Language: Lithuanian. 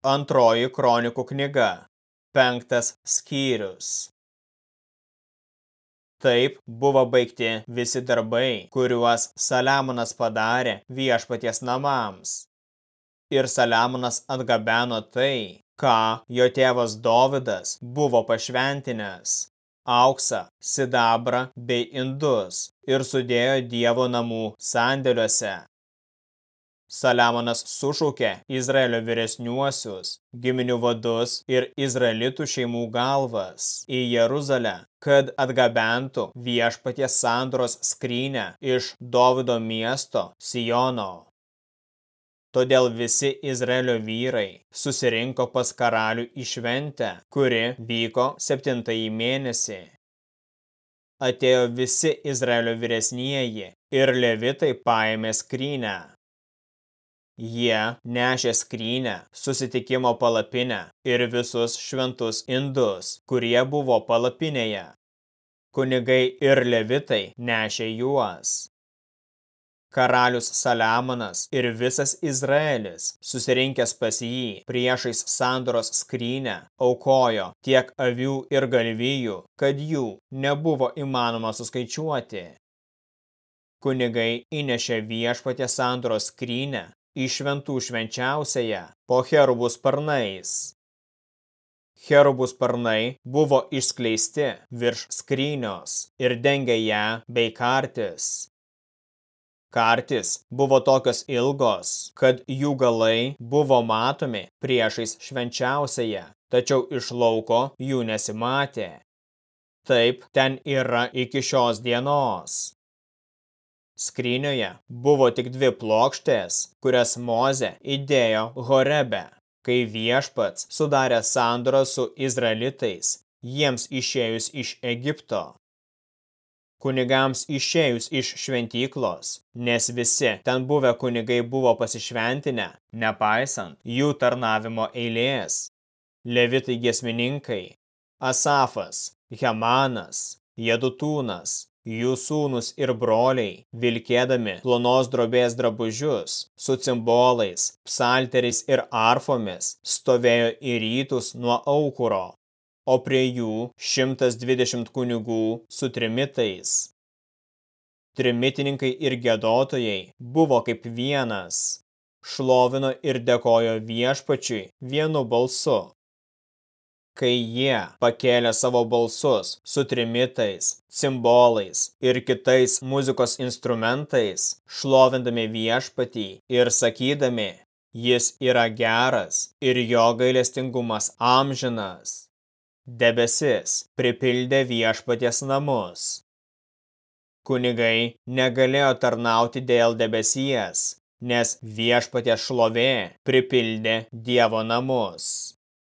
Antroji kronikų knyga, penktas skyrius. Taip buvo baigti visi darbai, kuriuos Saliamonas padarė viešpaties namams. Ir Saliamonas atgabeno tai, ką jo tėvas Dovidas buvo pašventinęs – auksą, sidabrą bei indus ir sudėjo Dievo namų sandėliuose. Saliamonas sušaukė Izraelio vyresniuosius, giminių vadus ir Izraelitų šeimų galvas į Jeruzalę, kad atgabentų viešpaties sandoros skrynę iš Dovido miesto Sijono. Todėl visi Izraelio vyrai susirinko pas karalių į šventę, kuri vyko septintąjį mėnesį. Atėjo visi Izraelio vyresnieji ir levitai paėmė skrynę. Jie nešė skrynę, susitikimo palapinę ir visus šventus indus, kurie buvo palapinėje. Kunigai ir levitai nešė juos. Karalius Saliamonas ir visas Izraelis, susirinkęs pas jį priešais sandoros skrynę, aukojo tiek avių ir galvijų, kad jų nebuvo įmanoma suskaičiuoti. Kunigai įnešė viešpatė sandoros skrynę į šventų švenčiausiąją po cherubų sparnais. Cherubų sparnai buvo išskleisti virš skrynios ir dengė ją bei kartis. Kartis buvo tokios ilgos, kad jų galai buvo matomi priešais švenčiausiąją, tačiau iš lauko jų nesimatė. Taip ten yra iki šios dienos. Skrynioje buvo tik dvi plokštės, kurias Moze įdėjo Horebe, kai viešpats sudarė sandorą su izraelitais, jiems išėjus iš Egipto. Kunigams išėjus iš šventyklos, nes visi ten buvę kunigai buvo pasišventinę, nepaisant jų tarnavimo eilės. Levitai giesmininkai, Asafas, Hemanas, Jedutūnas, Jų sūnus ir broliai, vilkėdami plonos drobės drabužius, su cimbolais, psalteriais ir arfomis, stovėjo į rytus nuo aukuro, o prie jų 120 kunigų su trimitais. Trimitininkai ir gėdotojai buvo kaip vienas, šlovino ir dėkojo viešpačiui vienu balsu kai jie pakėlė savo balsus su trimitais, cimbolais ir kitais muzikos instrumentais, šlovindami viešpatį ir sakydami, jis yra geras ir jo gailestingumas amžinas. Debesis pripildė viešpaties namus. Kunigai negalėjo tarnauti dėl debesies, nes viešpaties šlovė pripildė Dievo namus.